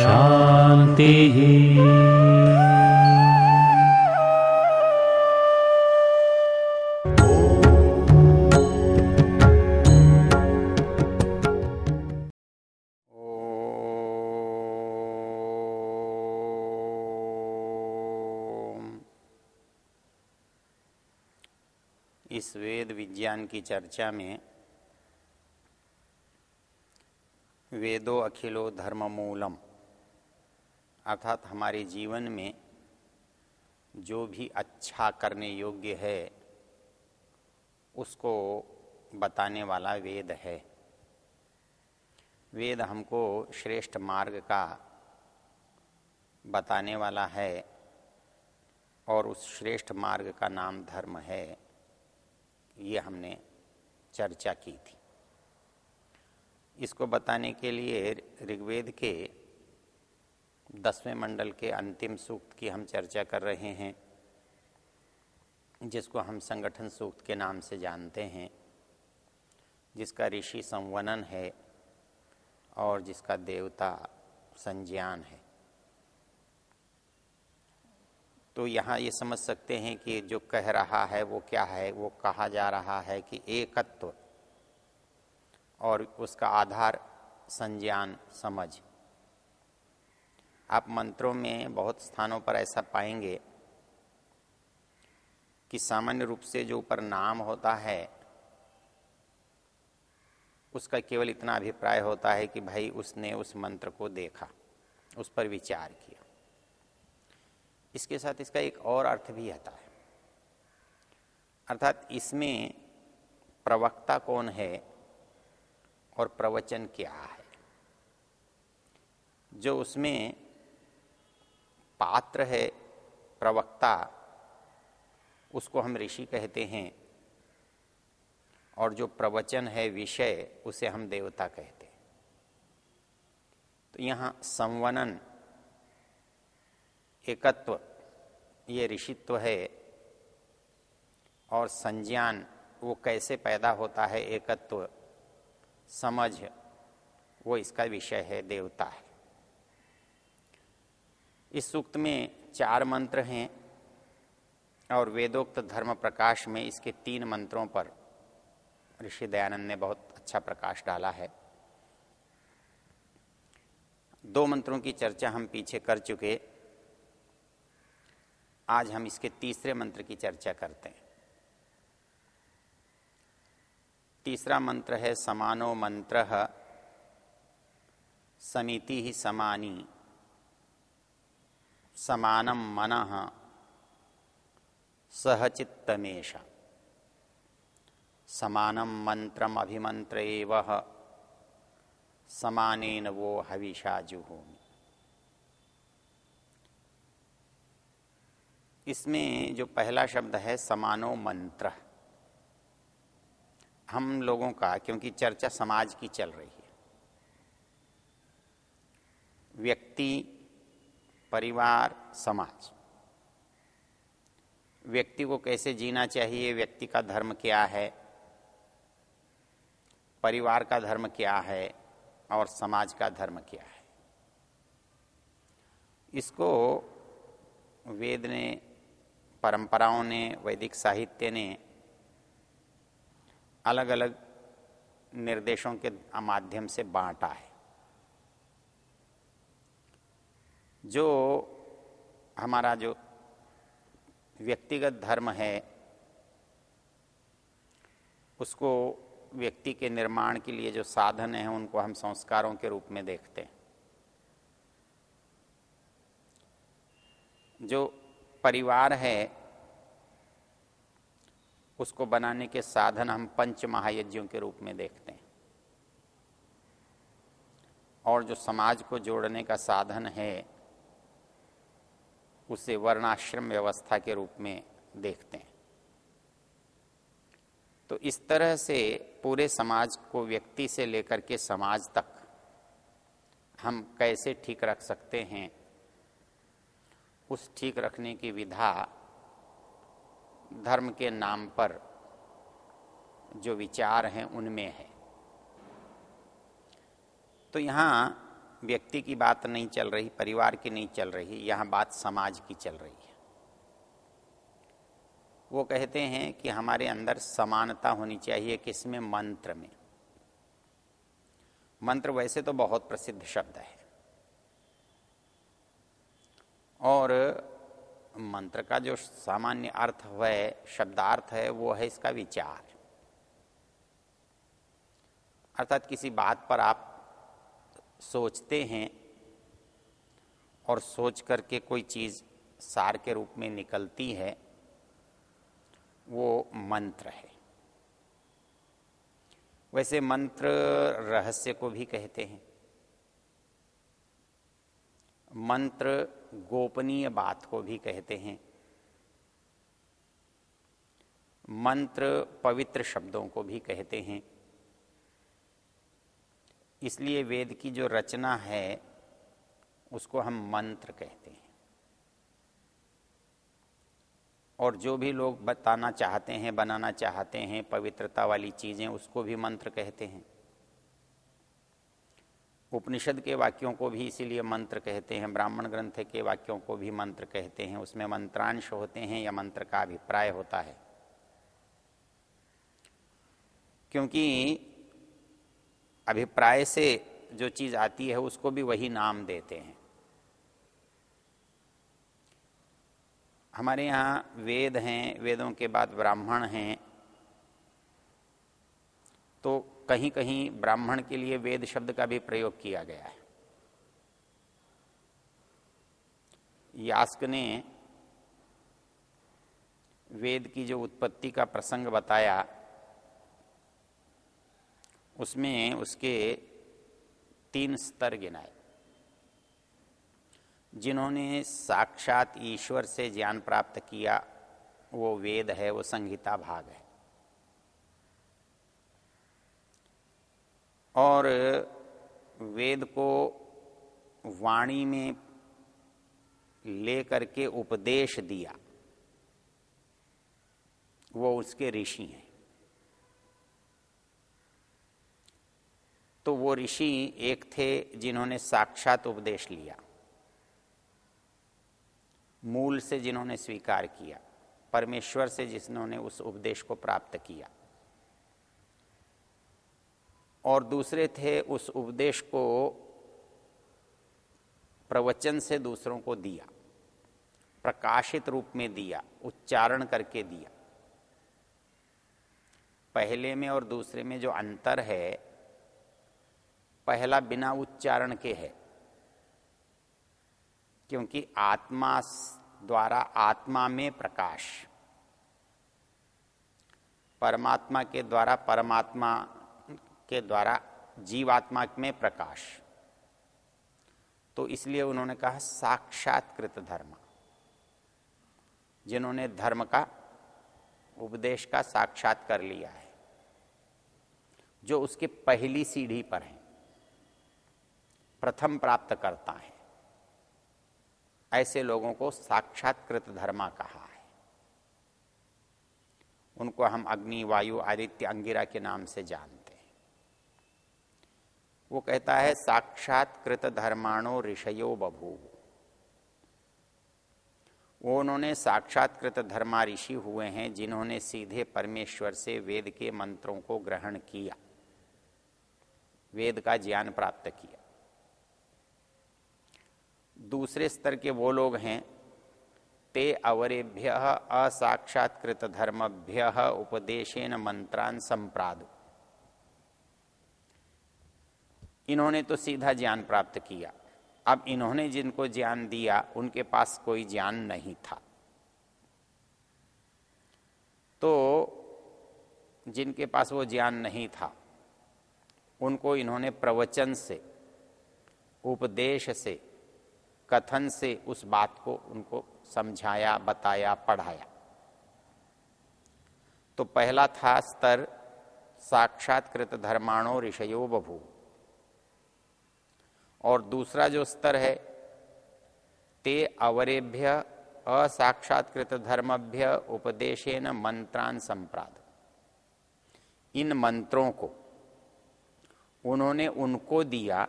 शांति ओम। इस वेद विज्ञान की चर्चा में वेदो अखिलो धर्म मूलम अर्थात हमारे जीवन में जो भी अच्छा करने योग्य है, उसको बताने वाला वेद है। वेद हमको श्रेष्ठ मार्ग का बताने वाला है और उस श्रेष्ठ मार्ग का नाम धर्म है, ये हमने चर्चा की थी। इसको बताने के लिए ऋग्वेद के दसवें मंडल के अंतिम सूक्त की हम चर्चा कर रहे हैं, जिसको हम संगठन सूक्त के नाम से जानते हैं, जिसका ऋषि संवनन है और जिसका देवता संज्ञान है। तो यहाँ ये समझ सकते हैं कि जो कह रहा है वो क्या है, वो कहा जा रहा है कि एकत्व और उसका आधार संज्ञान समझ। आप मंत्रों में बहुत स्थानों पर ऐसा पाएँगे कि सामान्य रूप से जो ऊपर नाम होता है, उसका केवल इतना अभिप्राय होता है कि भाई उसने उस मंत्र को देखा, उस पर विचार किया। इसके साथ इसका एक और अर्थ भी आता है। अर्थात इसमें प्रवक्ता कौन है और प्रवचन क्या है? जो उसमें पात्र है, प्रवक्ता, उसको हम ऋषि कहते हैं। और जो प्रवचन है, विषय, उसे हम देवता कहते हैं। तो यहाँ संवनन, एकत्व, ये ऋषित्व है। और संज्ञान, वो कैसे पैदा होता है एकत्व? समझ वो इसका विषय है, देवता है। इस सूक्त में चार मंत्र हैं और वेदोक्त धर्म प्रकाश में इसके तीन मंत्रों पर ऋषि दयानंद ने बहुत अच्छा प्रकाश डाला है। दो मंत्रों की चर्चा हम पीछे कर चुके। आज हम इसके तीसरे मंत्र की चर्चा करते हैं। तीसरा मंत्र है समानो मंत्र। समिति ही समानी। समानम मन। सहचित्तमेश समानम मंत्रम अभिमंत्र समानेन वो हविषा जुहोमी। इसमें जो पहला शब्द है समानो मंत्र। हम लोगों का, क्योंकि चर्चा समाज की चल रही है। व्यक्ति, परिवार, समाज। व्यक्ति को कैसे जीना चाहिए, व्यक्ति का धर्म क्या है, परिवार का धर्म क्या है और समाज का धर्म क्या है। इसको वेद ने, परंपराओं ने, वैदिक साहित्य ने अलग अलग निर्देशों के माध्यम से बांटा है। जो हमारा जो व्यक्तिगत धर्म है, उसको व्यक्ति के निर्माण के लिए जो साधन हैं, उनको हम संस्कारों के रूप में देखते हैं। जो परिवार है उसको बनाने के साधन हम पंच महायज्ञों के रूप में देखते हैं। और जो समाज को जोड़ने का साधन है, उसे वर्णाश्रम व्यवस्था के रूप में देखते हैं। तो इस तरह से पूरे समाज को व्यक्ति से लेकर के समाज तक हम कैसे ठीक रख सकते हैं, उस ठीक रखने की विधा धर्म के नाम पर जो विचार हैं उनमें है। तो यहाँ व्यक्ति की बात नहीं चल रही, परिवार की नहीं चल रही, यहाँ बात समाज की चल रही है। वो कहते हैं कि हमारे अंदर समानता होनी चाहिए किसमें? मंत्र में। मंत्र वैसे तो बहुत प्रसिद्ध शब्द है। और मंत्र का जो सामान्य अर्थ है, शब्दार्थ है, वो है इसका विचार। अर्थात किसी बात पर आप सोचते हैं और सोच करके कोई चीज़ सार के रूप में निकलती है, वो मंत्र है। वैसे मंत्र रहस्य को भी कहते हैं। मंत्र गोपनीय बात को भी कहते हैं। मंत्र पवित्र शब्दों को भी कहते हैं। इसलिए वेद की जो रचना है, उसको हम मंत्र कहते हैं। और जो भी लोग बताना चाहते हैं, बनाना चाहते हैं, पवित्रता वाली चीज़ें, उसको भी मंत्र कहते हैं। उपनिषद के वाक्यों को भी इसीलिए मंत्र कहते हैं, ब्राह्मण ग्रंथ के वाक्यों को भी मंत्र कहते हैं, उसमें मंत्रांश होते हैं या मंत्र का अभिप्राय होता है। क्योंकि अभिप्राय से जो चीज़ आती है, उसको भी वही नाम देते हैं। हमारे यहाँ वेद हैं, वेदों के बाद ब्राह्मण हैं तो कहीं कहीं ब्राह्मण के लिए वेद शब्द का भी प्रयोग किया गया है। यास्क ने वेद की जो उत्पत्ति का प्रसंग बताया, उसमें उसके तीन स्तर गिनाए, जिन्होंने साक्षात ईश्वर से ज्ञान प्राप्त किया, वो वेद है, वो संहिता भाग है। और वेद को वाणी में ले करके उपदेश दिया। वो उसके ऋषि हैं। तो वो ऋषि एक थे जिन्होंने साक्षात उपदेश लिया। मूल से जिन्होंने स्वीकार किया, परमेश्वर से जिन्होंने उस उपदेश को प्राप्त किया। और दूसरे थे उस उपदेश को प्रवचन से दूसरों को दिया, प्रकाशित रूप में दिया, उच्चारण करके दिया। पहले में और दूसरे में जो अंतर है, पहला बिना उच्चारण के है, क्योंकि आत्मा द्वारा आत्मा में प्रकाश, परमात्मा के द्वारा परमात्मा के द्वारा जीवात्मा में प्रकाश। तो इसलिए उन्होंने कहा साक्षात्कृत धर्म। जिन्होंने धर्म का, उपदेश का साक्षात कर लिया है, जो उसके पहली सीढ़ी पर है, प्रथम प्राप्त करता है, ऐसे लोगों को साक्षात्कृत धर्मा कहा है। उनको हम अग्नि, वायु, आदित्य, अंगिरा के नाम से जानते वो कहता है साक्षात्कृत धर्माणो ऋषयो बभू वो उन्होंने साक्षात्कृत धर्मा ऋषि हुए हैं, जिन्होंने सीधे परमेश्वर से वेद के मंत्रों को ग्रहण किया, वेद का ज्ञान प्राप्त किया। दूसरे स्तर के वो लोग हैं, ते अवरेभ्य असाक्षात्कृत धर्मभ्य उपदेशेन मंत्रान संप्रादु। इन्होंने तो सीधा ज्ञान प्राप्त किया। अब इन्होंने जिनको ज्ञान दिया, उनके पास कोई ज्ञान नहीं था। तो जिनके पास वो ज्ञान नहीं था, उनको इन्होंने प्रवचन से, उपदेश से, कथन से उस बात को उनको समझाया, बताया, पढ़ाया। तो पहला था स्तर साक्षात्कृत धर्माणो ऋषयो बभू और दूसरा जो स्तर है, ते अवरेभ्य असाक्षात्कृत धर्मभ्य उपदेशेन मंत्रान संप्राद। इन मंत्रों को उन्होंने उनको दिया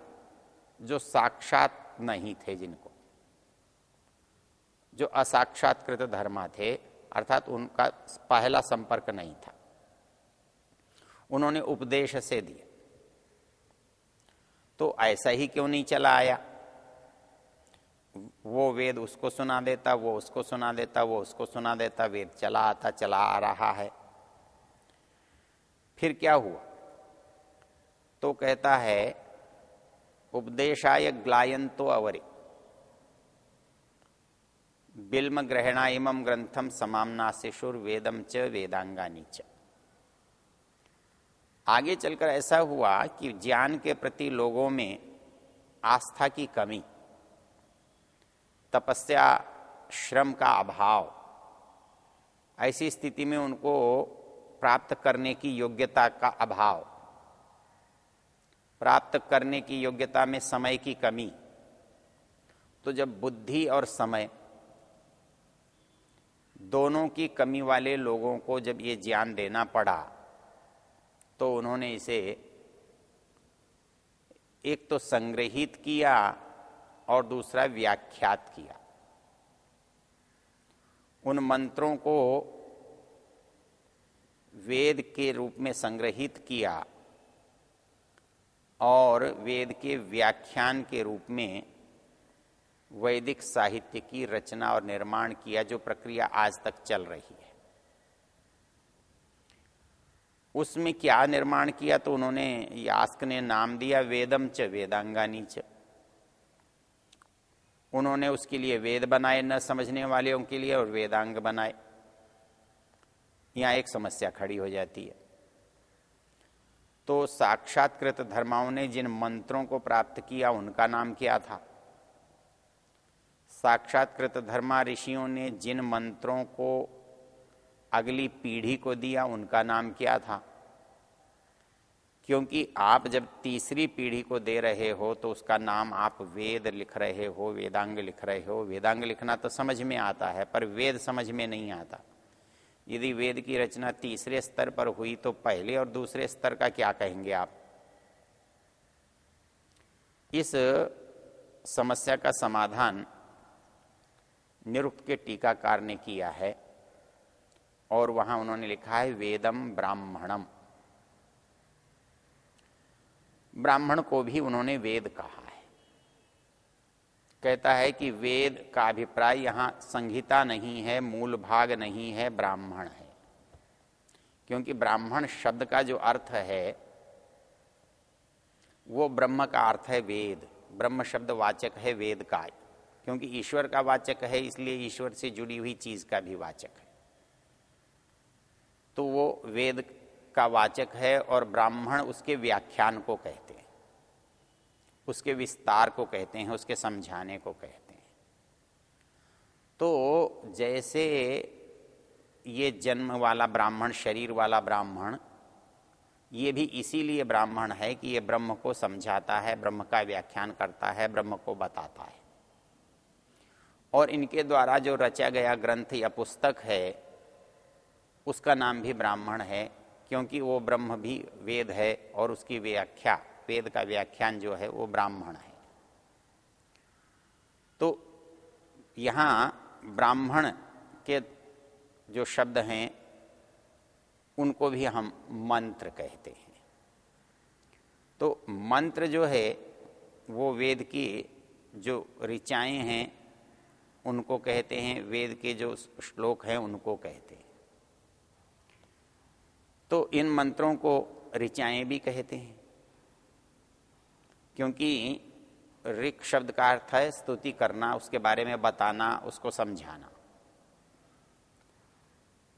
जो साक्षात नहीं थे जिनको। जो असाक्षात्कृत धर्मा थे, अर्थात उनका पहला संपर्क नहीं था। उन्होंने उपदेश से दिए। तो ऐसा ही क्यों नहीं चला आया? वो वेद उसको सुना देता, वो उसको सुना देता, वो उसको सुना देता, वेद चला आता, चला आ रहा है। फिर क्या हुआ? तो कहता है, उपदेशाय ग्लायंतो अवरे। बिल्म ग्रहणा इमम ग्रंथम समामना शिशुर वेदम च वेदांगानी च। आगे चलकर ऐसा हुआ कि ज्ञान के प्रति लोगों में आस्था की कमी, तपस्या, श्रम का अभाव, ऐसी स्थिति में उनको प्राप्त करने की योग्यता का अभाव, प्राप्त करने की योग्यता में समय की कमी। तो जब बुद्धि और समय, दोनों की कमी वाले लोगों को जब ये ज्ञान देना पड़ा तो उन्होंने इसे एक तो संग्रहित किया और दूसरा व्याख्यात किया। उन मंत्रों को वेद के रूप में संग्रहित किया और वेद के व्याख्यान के रूप में वैदिक साहित्य की रचना और निर्माण किया जो प्रक्रिया आज तक चल रही है। उसमें क्या निर्माण किया तो उन्होंने यास्क ने नाम दिया वेदम च, वेदांगानी च। उन्होंने उसके लिए वेद बनाए, न समझने वालों के लिए और वेदांग बनाए। यहाँ एक समस्या खड़ी हो जाती है। तो साक्षात्कृत धर्माओं ने जिन मंत्रों को प्राप्त किया, उनका नाम क्या था? साक्षात्कृत धर्मा ऋषियों ने जिन मंत्रों को अगली पीढ़ी को दिया, उनका नाम क्या था? क्योंकि आप जब तीसरी पीढ़ी को दे रहे हो तो उसका नाम आप वेद लिख रहे हो, वेदांग लिख रहे हो। वेदांग लिखना तो समझ में आता है, पर वेद समझ में नहीं आता। यदि वेद की रचना तीसरे स्तर पर हुई तो पहले और दूसरे स्तर का क्या कहेंगे आप? इस समस्या का समाधान निरुक्त के टीकाकार ने किया है। और वहाँ उन्होंने लिखा है, वेदम ब्राह्मणम। ब्राह्मण को भी उन्होंने वेद कहा है। कहता है कि वेद का अभिप्राय यहाँ संहिता नहीं है, मूल भाग नहीं है, ब्राह्मण है। क्योंकि ब्राह्मण शब्द का जो अर्थ है, वो ब्रह्म का अर्थ है वेद। ब्रह्म शब्द वाचक है वेद का क्योंकि ईश्वर का वाचक है, इसलिए ईश्वर से जुड़ी हुई चीज़ का भी वाचक है। तो वो वेद का वाचक है और ब्राह्मण उसके व्याख्यान को कहते हैं। उसके विस्तार को कहते हैं, उसके समझाने को कहते हैं। तो जैसे ये जन्म वाला ब्राह्मण, शरीर वाला ब्राह्मण, ये भी इसीलिए ब्राह्मण है कि ये ब्रह्म को समझाता है, ब्रह्म का व्याख्यान करता है, ब्रह्म को बताता है। और इनके द्वारा जो रचा गया ग्रंथ या पुस्तक है उसका नाम भी ब्राह्मण है, क्योंकि वो ब्रह्म भी वेद है और उसकी व्याख्या, वेद का व्याख्यान जो है वो ब्राह्मण है। तो यहाँ ब्राह्मण के जो शब्द हैं, उनको भी हम मंत्र कहते हैं। तो मंत्र जो है, वो वेद की जो ऋचाएँ हैं, उनको कहते हैं, वेद के जो श्लोक हैं, उनको कहते हैं। तो इन मंत्रों को ऋचाएँ भी कहते हैं। क्योंकि ऋक शब्द का अर्थ है स्तुति करना, उसके बारे में बताना, उसको समझाना।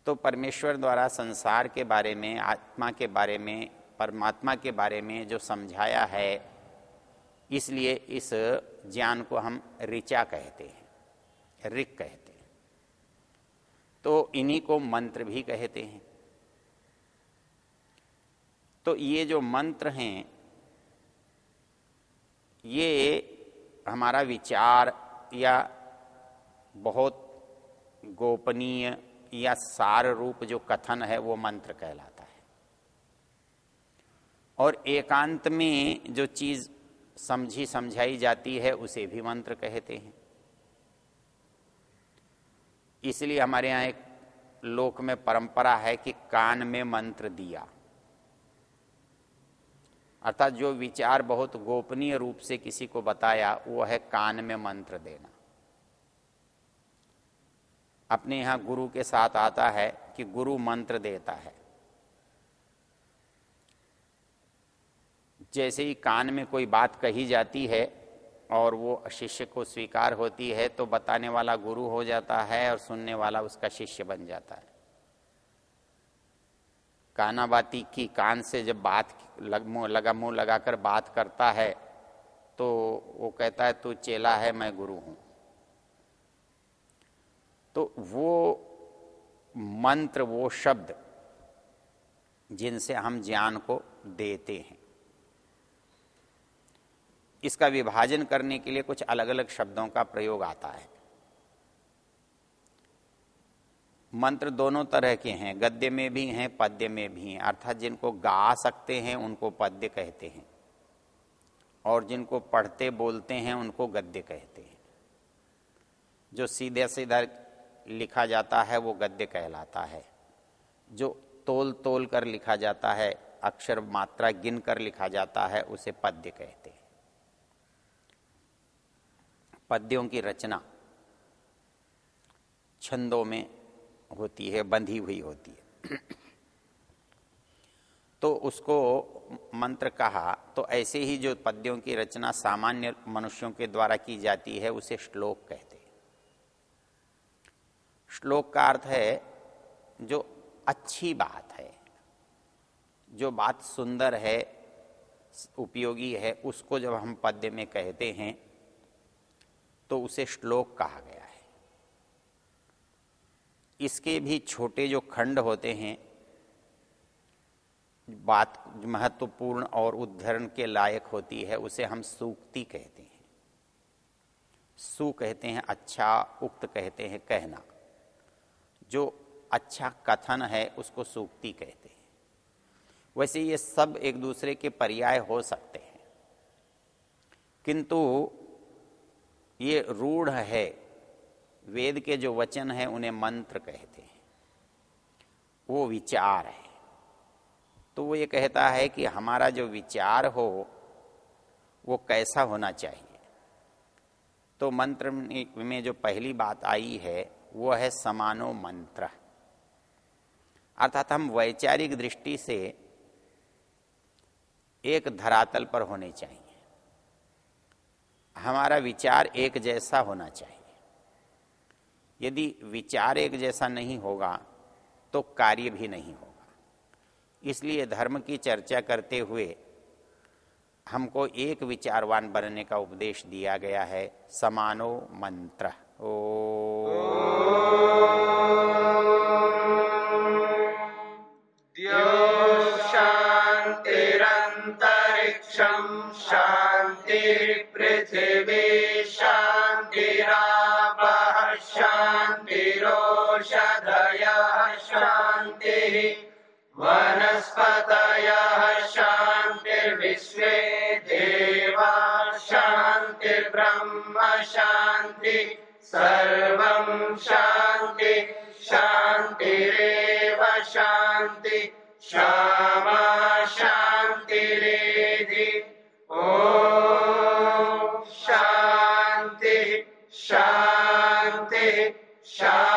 तो परमेश्वर द्वारा संसार के बारे में, आत्मा के बारे में, परमात्मा के बारे में जो समझाया है, इसलिए इस ज्ञान को हम ऋचा कहते हैं, ऋक कहते हैं। तो इन्हीं को मंत्र भी कहते हैं। तो ये जो मंत्र हैं, ये हमारा विचार या बहुत गोपनीय या सार रूप जो कथन है, वो मंत्र कहलाता है। और एकांत में जो चीज़ समझी समझाई जाती है, उसे भी मंत्र कहते हैं। इसलिए हमारे यहाँ एक लोक में परंपरा है कि कान में मंत्र दिया। अर्थात जो विचार बहुत गोपनीय रूप से किसी को बताया, वो है कान में मंत्र देना। अपने यहाँ गुरु के साथ आता है कि गुरु मंत्र देता है। जैसे ही कान में कोई बात कही जाती है और वो शिष्य को स्वीकार होती है तो बताने वाला गुरु हो जाता है और सुनने वाला उसका शिष्य बन जाता है। कानाबाती की कान से जब बात लग मुँह लगा मुँह लगाकर बात करता है तो वो कहता है, तू चेला है, मैं गुरु हूँ। तो वो मंत्र, वो शब्द जिनसे हम ज्ञान को देते हैं। इसका विभाजन करने के लिए कुछ अलग अलग शब्दों का प्रयोग आता है। मंत्र दोनों तरह के हैं, गद्य में भी हैं, पद्य में भी हैं। अर्थात जिनको गा सकते हैं, उनको पद्य कहते हैं। और जिनको पढ़ते बोलते हैं, उनको गद्य कहते हैं। जो सीधे सीधा लिखा जाता है, वो गद्य कहलाता है। जो तोल तोल कर लिखा जाता है, अक्षर मात्रा गिन कर लिखा जाता है, उसे पद्य कहते हैं। पद्यों की रचना, छंदों में होती है, बंधी हुई होती है। तो उसको मंत्र कहा तो ऐसे ही जो पद्यों की रचना सामान्य मनुष्यों के द्वारा की जाती है, उसे श्लोक कहते हैं। श्लोक का अर्थ है, जो अच्छी बात है, जो बात सुंदर है, उपयोगी है, उसको जब हम पद्य में कहते हैं तो उसे श्लोक कहा गया। इसके भी छोटे जो खंड होते हैं, बात महत्वपूर्ण और उद्धरण के लायक होती है, उसे हम सूक्ति कहते हैं। सु कहते हैं अच्छा उक्त कहते हैं कहना। जो अच्छा कथन है, उसको सूक्ति कहते हैं। वैसे ये सब एक दूसरे के पर्याय हो सकते हैं। किंतु ये रूढ़ है वेद के जो वचन है, उन्हें मंत्र कहते हैं। वो विचार है। तो वो ये कहता है कि हमारा जो विचार हो, वो कैसा होना चाहिए? तो मंत्र में जो पहली बात आई है, वो है समानो मंत्र। अर्थात हम वैचारिक दृष्टि से एक धरातल पर होने चाहिए। हमारा विचार एक जैसा होना चाहिए। यदि विचार एक जैसा नहीं होगा तो कार्य भी नहीं होगा। इसलिए धर्म की चर्चा करते हुए हमको एक विचारवान बनने का उपदेश दिया गया है, समानो मंत्र। ओ। शांतिरंतरिक्षम शांति पृथ्वी शांतिरापः शांति शांति शांति शान्ति क्षमा शांति ॐ शान्तिः शान्तिः शान्ति।